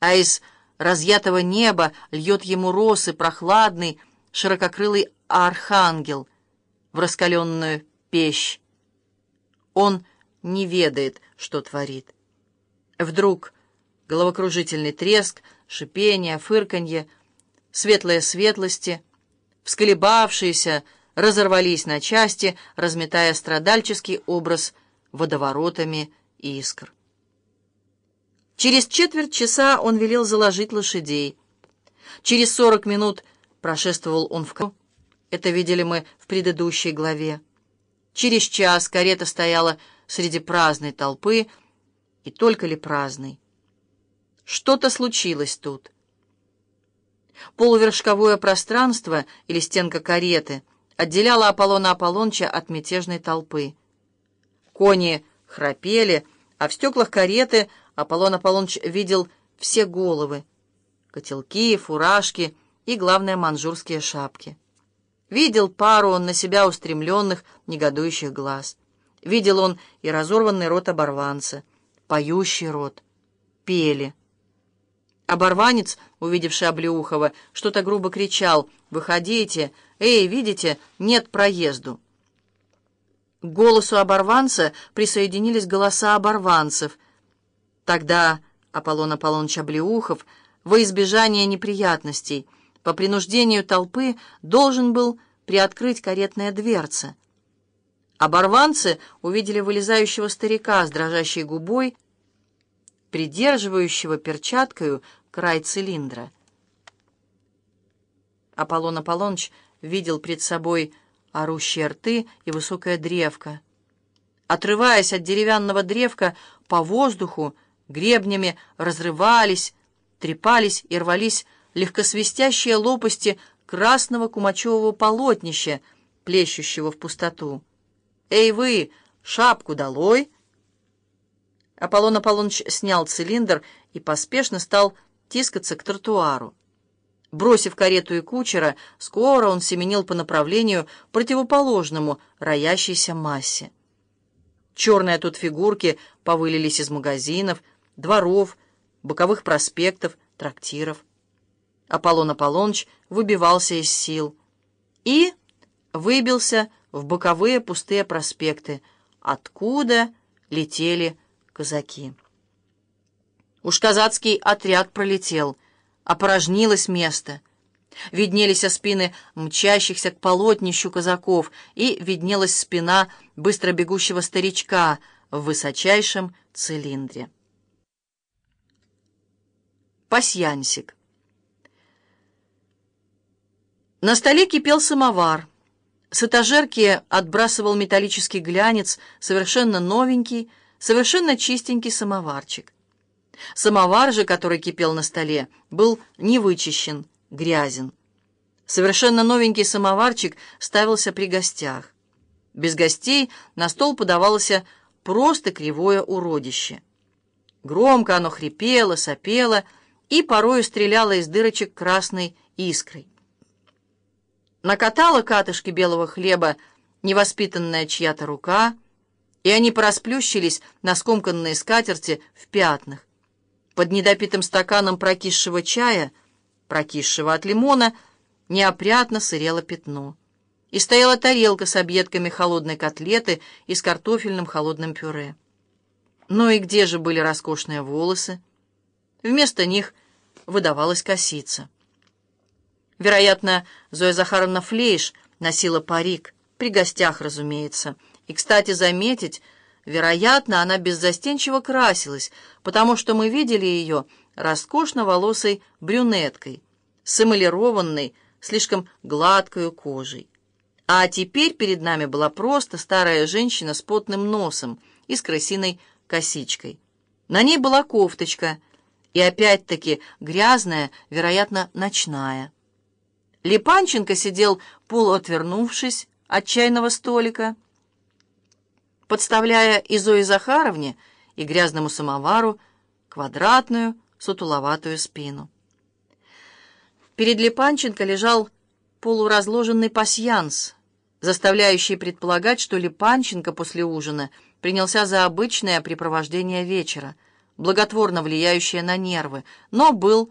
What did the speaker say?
а из разъятого неба льет ему росы прохладный, ширококрылый архангел в раскаленную печь. Он не ведает, что творит. Вдруг головокружительный треск, шипение, фырканье, светлые светлости, всколебавшиеся, разорвались на части, разметая страдальческий образ водоворотами искр. Через четверть часа он велел заложить лошадей. Через сорок минут прошествовал он в кров. Это видели мы в предыдущей главе. Через час карета стояла среди праздной толпы, и только ли праздной. Что-то случилось тут. Полувершковое пространство или стенка кареты отделяла Аполлона Аполлонча от мятежной толпы. Кони храпели, а в стеклах кареты Аполлон Аполлоныч видел все головы, котелки, фуражки и, главное, манжурские шапки. Видел пару он на себя устремленных, негодующих глаз. Видел он и разорванный рот оборванца, поющий рот. Пели. Оборванец, увидевший Облеухова, что-то грубо кричал «Выходите! Эй, видите, нет проезду!» К голосу оборванца присоединились голоса оборванцев — Тогда Аполлон Аполлоныч Облеухов во избежание неприятностей по принуждению толпы должен был приоткрыть каретная дверца. Оборванцы увидели вылезающего старика с дрожащей губой, придерживающего перчаткою край цилиндра. Аполлон Аполлоныч видел пред собой орущие рты и высокое древко. Отрываясь от деревянного древка по воздуху, гребнями разрывались, трепались и рвались легкосвистящие лопасти красного кумачевого полотнища, плещущего в пустоту. «Эй вы, шапку долой!» Аполлон Аполлоныч снял цилиндр и поспешно стал тискаться к тротуару. Бросив карету и кучера, скоро он семенил по направлению, противоположному роящейся массе. Черные тут фигурки повылились из магазинов, дворов, боковых проспектов, трактиров. Аполлон Аполлоныч выбивался из сил и выбился в боковые пустые проспекты, откуда летели казаки. Уж казацкий отряд пролетел, опорожнилось место. Виднелись спины мчащихся к полотнищу казаков, и виднелась спина быстро бегущего старичка в высочайшем цилиндре. Пасьянсик. На столе кипел самовар. С этажерки отбрасывал металлический глянец, совершенно новенький, совершенно чистенький самоварчик. Самовар же, который кипел на столе, был не вычищен, грязен. Совершенно новенький самоварчик ставился при гостях. Без гостей на стол подавалось просто кривое уродище. Громко оно хрипело, сопело, и порою стреляла из дырочек красной искрой. Накатала катышки белого хлеба невоспитанная чья-то рука, и они порасплющились на скомканные скатерти в пятнах. Под недопитым стаканом прокисшего чая, прокисшего от лимона, неопрятно сырело пятно. И стояла тарелка с объедками холодной котлеты и с картофельным холодным пюре. Ну и где же были роскошные волосы? Вместо них выдавалась косица. Вероятно, Зоя Захаровна Флейш носила парик, при гостях, разумеется. И, кстати, заметить, вероятно, она беззастенчиво красилась, потому что мы видели ее роскошно волосой брюнеткой, с эмалированной, слишком гладкой кожей. А теперь перед нами была просто старая женщина с потным носом и с крысиной косичкой. На ней была кофточка — и опять-таки грязная, вероятно, ночная. Липанченко сидел, полуотвернувшись от чайного столика, подставляя и Зое Захаровне, и грязному самовару квадратную, сутуловатую спину. Перед Липанченко лежал полуразложенный пасьянс, заставляющий предполагать, что Липанченко после ужина принялся за обычное препровождение вечера — благотворно влияющее на нервы, но был